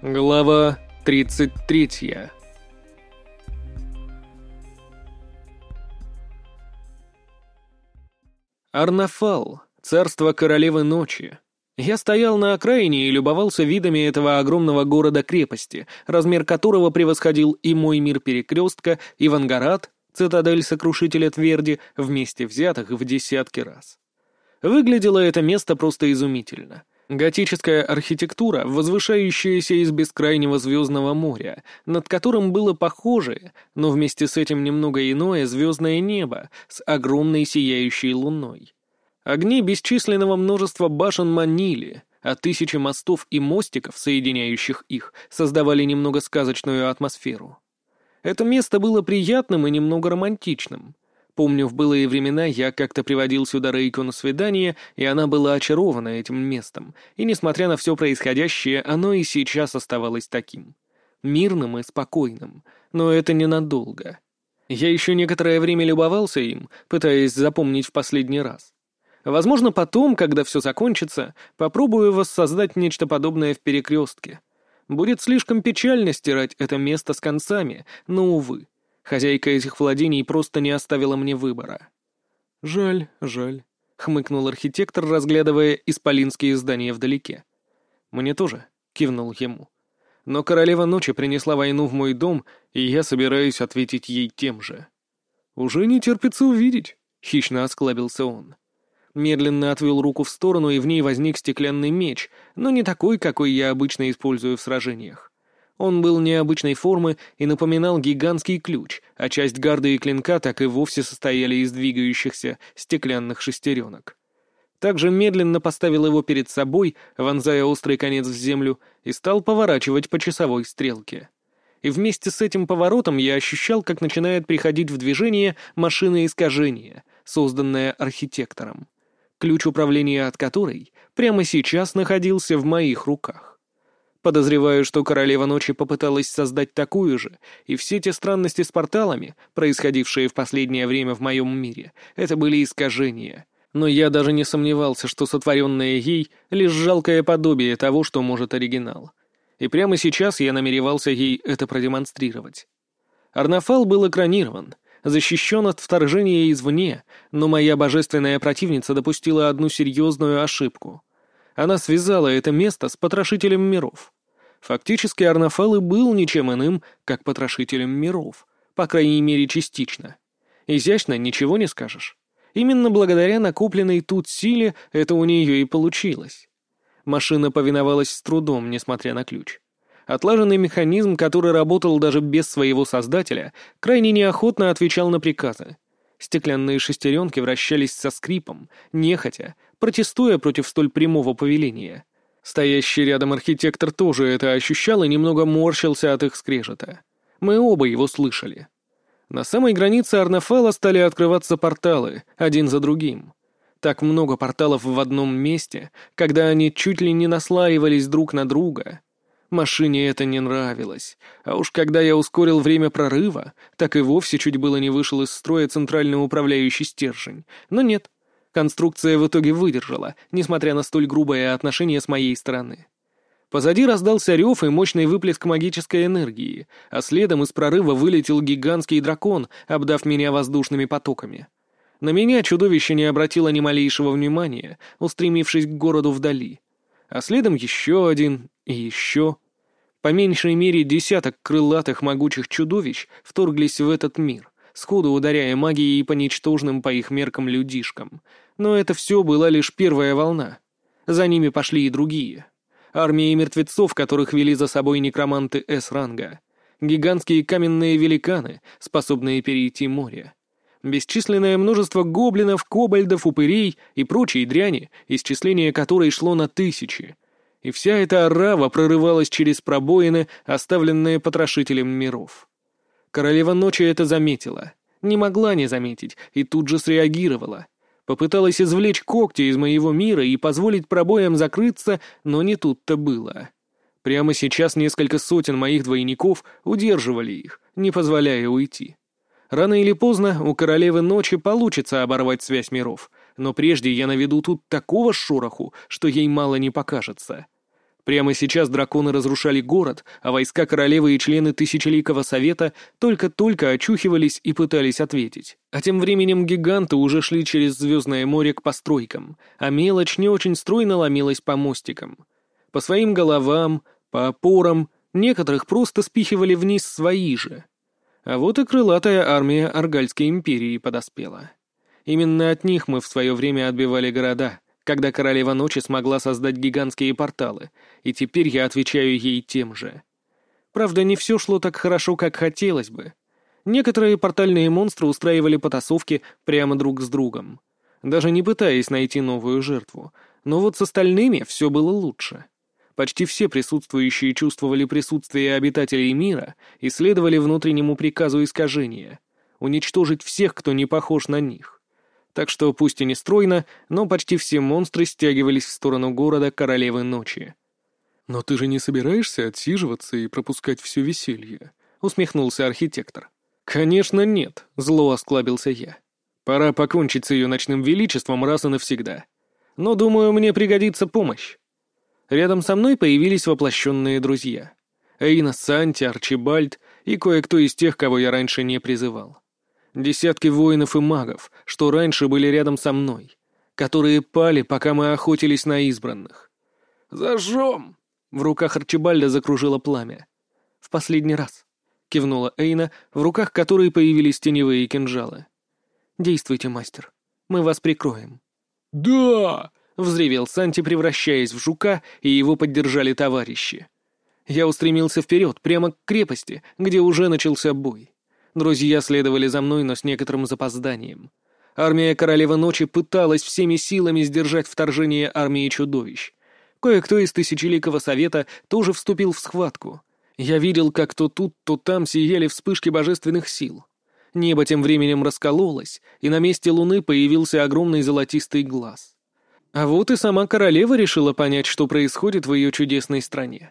Глава 33 Арнафал, царство королевы ночи. Я стоял на окраине и любовался видами этого огромного города-крепости, размер которого превосходил и мой мир перекрестка, и Вангарат, цитадель сокрушителя Тверди, вместе взятых в десятки раз. Выглядело это место просто изумительно. Готическая архитектура, возвышающаяся из бескрайнего звездного моря, над которым было похожее, но вместе с этим немного иное звездное небо с огромной сияющей луной. Огни бесчисленного множества башен манили, а тысячи мостов и мостиков, соединяющих их, создавали немного сказочную атмосферу. Это место было приятным и немного романтичным — Помню, в былые времена я как-то приводил сюда Рейку на свидание, и она была очарована этим местом, и, несмотря на все происходящее, оно и сейчас оставалось таким. Мирным и спокойным, но это ненадолго. Я еще некоторое время любовался им, пытаясь запомнить в последний раз. Возможно, потом, когда все закончится, попробую воссоздать нечто подобное в перекрестке. Будет слишком печально стирать это место с концами, но, увы. Хозяйка этих владений просто не оставила мне выбора. «Жаль, жаль», — хмыкнул архитектор, разглядывая исполинские здания вдалеке. «Мне тоже», — кивнул ему. «Но королева ночи принесла войну в мой дом, и я собираюсь ответить ей тем же». «Уже не терпится увидеть», — хищно осклабился он. Медленно отвел руку в сторону, и в ней возник стеклянный меч, но не такой, какой я обычно использую в сражениях. Он был необычной формы и напоминал гигантский ключ, а часть гарды и клинка так и вовсе состояли из двигающихся стеклянных шестеренок. Также медленно поставил его перед собой, вонзая острый конец в землю, и стал поворачивать по часовой стрелке. И вместе с этим поворотом я ощущал, как начинает приходить в движение машина искажения, созданная архитектором, ключ управления от которой прямо сейчас находился в моих руках. Подозреваю, что Королева Ночи попыталась создать такую же, и все те странности с порталами, происходившие в последнее время в моем мире, это были искажения. Но я даже не сомневался, что сотворенное ей — лишь жалкое подобие того, что может оригинал. И прямо сейчас я намеревался ей это продемонстрировать. Арнафал был экранирован, защищен от вторжения извне, но моя божественная противница допустила одну серьезную ошибку — она связала это место с потрошителем миров. Фактически Арнафал и был ничем иным, как потрошителем миров, по крайней мере частично. Изящно ничего не скажешь. Именно благодаря накопленной тут силе это у нее и получилось. Машина повиновалась с трудом, несмотря на ключ. Отлаженный механизм, который работал даже без своего создателя, крайне неохотно отвечал на приказы. Стеклянные шестеренки вращались со скрипом, нехотя, протестуя против столь прямого повеления. Стоящий рядом архитектор тоже это ощущал и немного морщился от их скрежета. Мы оба его слышали. На самой границе Арнафала стали открываться порталы, один за другим. Так много порталов в одном месте, когда они чуть ли не наслаивались друг на друга — Машине это не нравилось. А уж когда я ускорил время прорыва, так и вовсе чуть было не вышел из строя центральный управляющий стержень. Но нет. Конструкция в итоге выдержала, несмотря на столь грубое отношение с моей стороны. Позади раздался рев и мощный выплеск магической энергии, а следом из прорыва вылетел гигантский дракон, обдав меня воздушными потоками. На меня чудовище не обратило ни малейшего внимания, устремившись к городу вдали. А следом еще один и еще... По меньшей мере десяток крылатых могучих чудовищ вторглись в этот мир, сходу ударяя магией по ничтожным по их меркам людишкам. Но это все была лишь первая волна. За ними пошли и другие. Армии мертвецов, которых вели за собой некроманты С-ранга. Гигантские каменные великаны, способные перейти море. Бесчисленное множество гоблинов, кобальдов, упырей и прочей дряни, исчисление которой шло на тысячи — и вся эта орава прорывалась через пробоины, оставленные потрошителем миров. Королева ночи это заметила. Не могла не заметить, и тут же среагировала. Попыталась извлечь когти из моего мира и позволить пробоям закрыться, но не тут-то было. Прямо сейчас несколько сотен моих двойников удерживали их, не позволяя уйти. Рано или поздно у королевы ночи получится оборвать связь миров, но прежде я наведу тут такого шороху, что ей мало не покажется. Прямо сейчас драконы разрушали город, а войска королевы и члены Тысячеликого Совета только-только очухивались и пытались ответить. А тем временем гиганты уже шли через Звездное море к постройкам, а мелочь не очень стройно ломилась по мостикам. По своим головам, по опорам, некоторых просто спихивали вниз свои же. А вот и крылатая армия Аргальской империи подоспела. Именно от них мы в свое время отбивали города — когда Королева Ночи смогла создать гигантские порталы, и теперь я отвечаю ей тем же. Правда, не все шло так хорошо, как хотелось бы. Некоторые портальные монстры устраивали потасовки прямо друг с другом, даже не пытаясь найти новую жертву. Но вот с остальными все было лучше. Почти все присутствующие чувствовали присутствие обитателей мира и следовали внутреннему приказу искажения — уничтожить всех, кто не похож на них так что пусть и не стройно, но почти все монстры стягивались в сторону города Королевы Ночи. «Но ты же не собираешься отсиживаться и пропускать все веселье?» — усмехнулся архитектор. «Конечно нет», — зло осклабился я. «Пора покончить с ее ночным величеством раз и навсегда. Но, думаю, мне пригодится помощь». Рядом со мной появились воплощенные друзья. Эйна Санти, Арчибальд и кое-кто из тех, кого я раньше не призывал. Десятки воинов и магов, что раньше были рядом со мной, которые пали, пока мы охотились на избранных. «Зажжем!» — в руках Арчибальда закружило пламя. «В последний раз», — кивнула Эйна, в руках которой появились теневые кинжалы. «Действуйте, мастер. Мы вас прикроем». «Да!» — взревел Санти, превращаясь в жука, и его поддержали товарищи. Я устремился вперед, прямо к крепости, где уже начался бой. Друзья следовали за мной, но с некоторым запозданием. Армия Королевы Ночи пыталась всеми силами сдержать вторжение армии чудовищ. Кое-кто из Тысячеликого Совета тоже вступил в схватку. Я видел, как то тут, то там сияли вспышки божественных сил. Небо тем временем раскололось, и на месте луны появился огромный золотистый глаз. А вот и сама королева решила понять, что происходит в ее чудесной стране.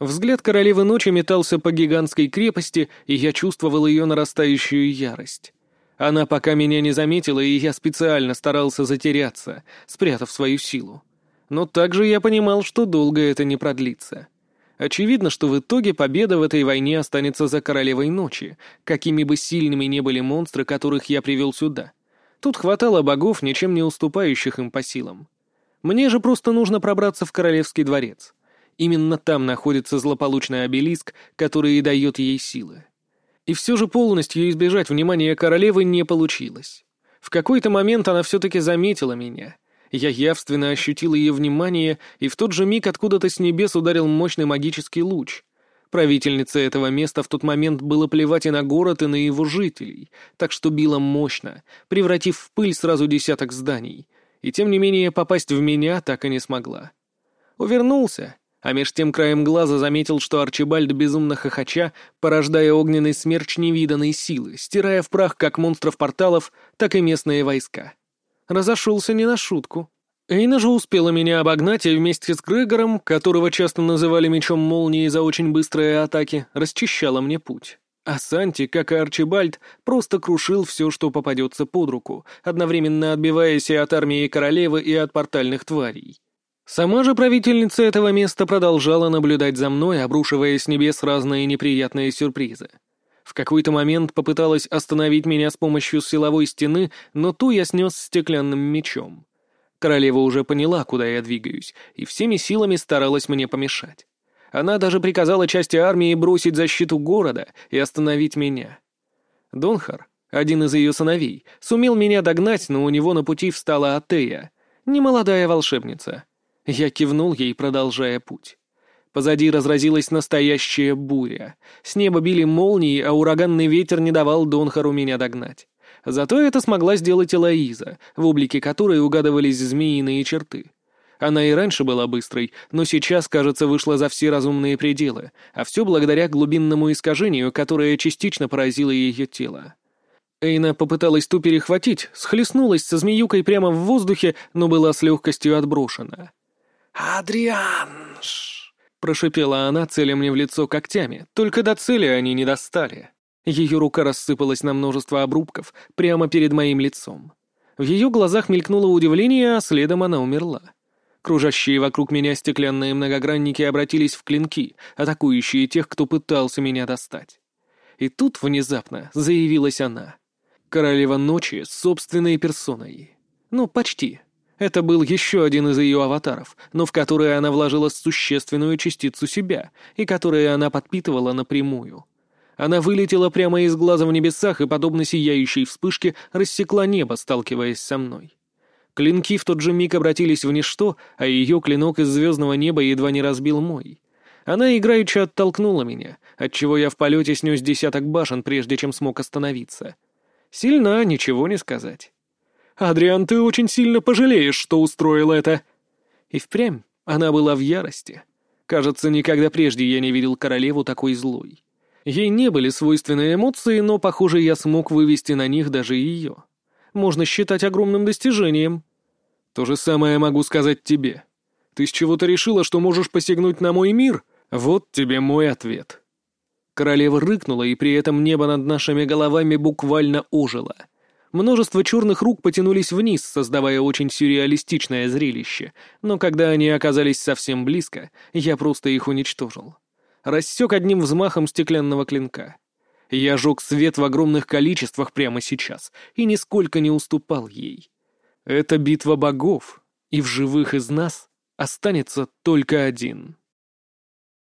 Взгляд королевы ночи метался по гигантской крепости, и я чувствовал ее нарастающую ярость. Она пока меня не заметила, и я специально старался затеряться, спрятав свою силу. Но также я понимал, что долго это не продлится. Очевидно, что в итоге победа в этой войне останется за королевой ночи, какими бы сильными не были монстры, которых я привел сюда. Тут хватало богов, ничем не уступающих им по силам. Мне же просто нужно пробраться в королевский дворец. Именно там находится злополучный обелиск, который и дает ей силы. И все же полностью избежать внимания королевы не получилось. В какой-то момент она все-таки заметила меня. Я явственно ощутил ее внимание, и в тот же миг откуда-то с небес ударил мощный магический луч. Правительнице этого места в тот момент было плевать и на город, и на его жителей, так что била мощно, превратив в пыль сразу десяток зданий. И тем не менее попасть в меня так и не смогла. Увернулся, а меж тем краем глаза заметил, что Арчибальд безумно хохоча, порождая огненный смерч невиданной силы, стирая в прах как монстров порталов, так и местные войска. Разошелся не на шутку. Эйна же успела меня обогнать и вместе с Грегором, которого часто называли мечом молнии за очень быстрые атаки, расчищала мне путь. А Санти, как и Арчибальд, просто крушил все, что попадется под руку, одновременно отбиваясь и от армии королевы, и от портальных тварей. Сама же правительница этого места продолжала наблюдать за мной, обрушивая с небес разные неприятные сюрпризы. В какой-то момент попыталась остановить меня с помощью силовой стены, но ту я снес стеклянным мечом. Королева уже поняла, куда я двигаюсь, и всеми силами старалась мне помешать. Она даже приказала части армии бросить защиту города и остановить меня. Донхар, один из ее сыновей, сумел меня догнать, но у него на пути встала Атея, немолодая волшебница. Я кивнул ей, продолжая путь. Позади разразилась настоящая буря. С неба били молнии, а ураганный ветер не давал Донхару меня догнать. Зато это смогла сделать Элоиза, в облике которой угадывались змеиные черты. Она и раньше была быстрой, но сейчас, кажется, вышла за все разумные пределы, а все благодаря глубинному искажению, которое частично поразило ее тело. Эйна попыталась ту перехватить, схлестнулась со змеюкой прямо в воздухе, но была с легкостью отброшена. «Адрианш!» — прошипела она, целя мне в лицо когтями, только до цели они не достали. Ее рука рассыпалась на множество обрубков прямо перед моим лицом. В ее глазах мелькнуло удивление, а следом она умерла. Кружащие вокруг меня стеклянные многогранники обратились в клинки, атакующие тех, кто пытался меня достать. И тут внезапно заявилась она. Королева ночи с собственной персоной. Ну, почти. Это был еще один из ее аватаров, но в который она вложила существенную частицу себя, и которые она подпитывала напрямую. Она вылетела прямо из глаза в небесах и, подобно сияющей вспышке, рассекла небо, сталкиваясь со мной. Клинки в тот же миг обратились в ничто, а ее клинок из звездного неба едва не разбил мой. Она играючи оттолкнула меня, отчего я в полете снес десяток башен, прежде чем смог остановиться. Сильно, ничего не сказать. «Адриан, ты очень сильно пожалеешь, что устроил это!» И впрямь она была в ярости. Кажется, никогда прежде я не видел королеву такой злой. Ей не были свойственны эмоции, но, похоже, я смог вывести на них даже ее. Можно считать огромным достижением. То же самое могу сказать тебе. Ты с чего-то решила, что можешь посягнуть на мой мир? Вот тебе мой ответ. Королева рыкнула, и при этом небо над нашими головами буквально ожило. Множество черных рук потянулись вниз, создавая очень сюрреалистичное зрелище, но когда они оказались совсем близко, я просто их уничтожил. Рассек одним взмахом стеклянного клинка. Я жег свет в огромных количествах прямо сейчас и нисколько не уступал ей. Это битва богов, и в живых из нас останется только один.